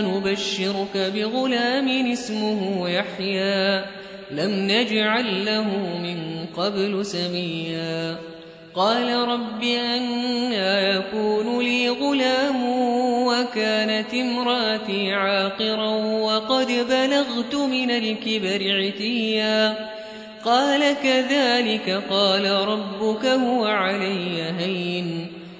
نبشرك بغلام اسمه يحيى. لم نجعل له من قبل سميا. قال رب أنا يكون لي غلام وكانت امرأتي عاقرا وقد بلغت من الكبر عتيا. قال كذلك قال ربك هو علي هين.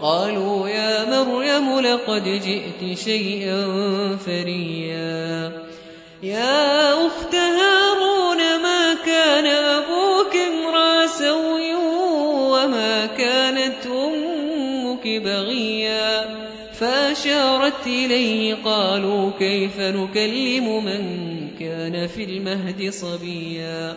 قالوا يا مريم لقد جئت شيئا فريا. يا أخت هارون ما كان أبوك امرأ سوي وما كانت أمك بغيا؟ أشارت إليه قالوا كيف نكلم من كان في المهد صبيا؟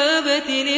أبت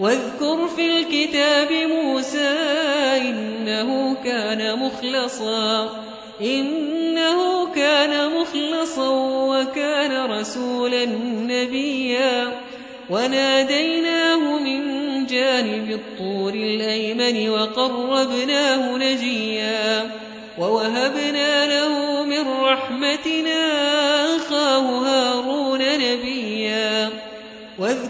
واذكر في الكتاب موسى إنه كان مخلصا إنه كان مخلصا وكان رسولا نبيا. وناديناه من جانب الطور الأيمن وقربناه نجيا. ووهبنا له من رحمتنا أخاه هارون نبيا. واذكر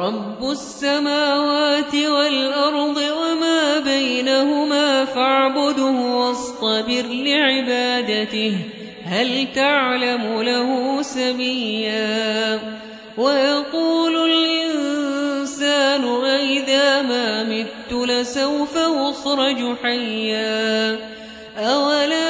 رب السماوات والأرض وما بينهما فاعبده واصطبر لعبادته هل تعلم له سميا ويقول الإنسان أئذا ما مت لسوف أخرج حيا أولا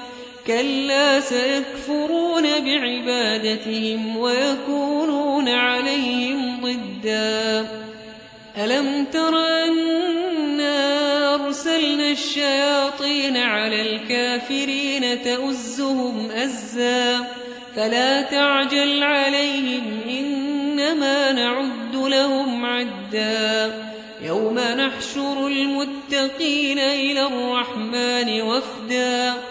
كلا سيكفرون بعبادتهم ويكونون عليهم ضدا. ألم تر أنا أرسلنا الشياطين على الكافرين تؤزهم أزا؟ فلا تعجل عليهم إنما نعد لهم عدا. يوم نحشر المتقين إلى الرحمن وفدا.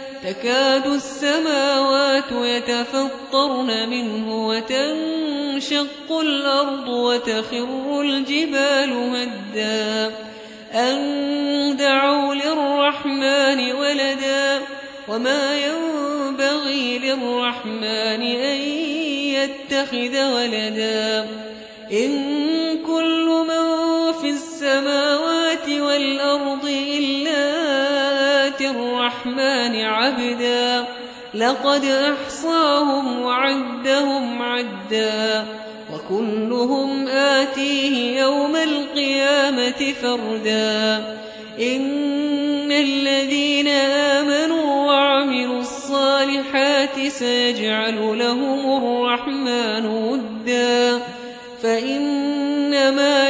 تكاد السماوات يتفطرن منه وتنشق الأرض وتخر الجبال هدا أن دعوا للرحمن ولدا وما ينبغي للرحمن أن يتخذ ولدا. إن كل من في السماوات والأرض إلا الرحمن عبدا. لقد أحصاهم وعدهم عدا. وكلهم آتيه يوم القيامة فردا. إن الذين آمنوا وعملوا الصالحات سيجعل لهم الرحمن ودا. فإنما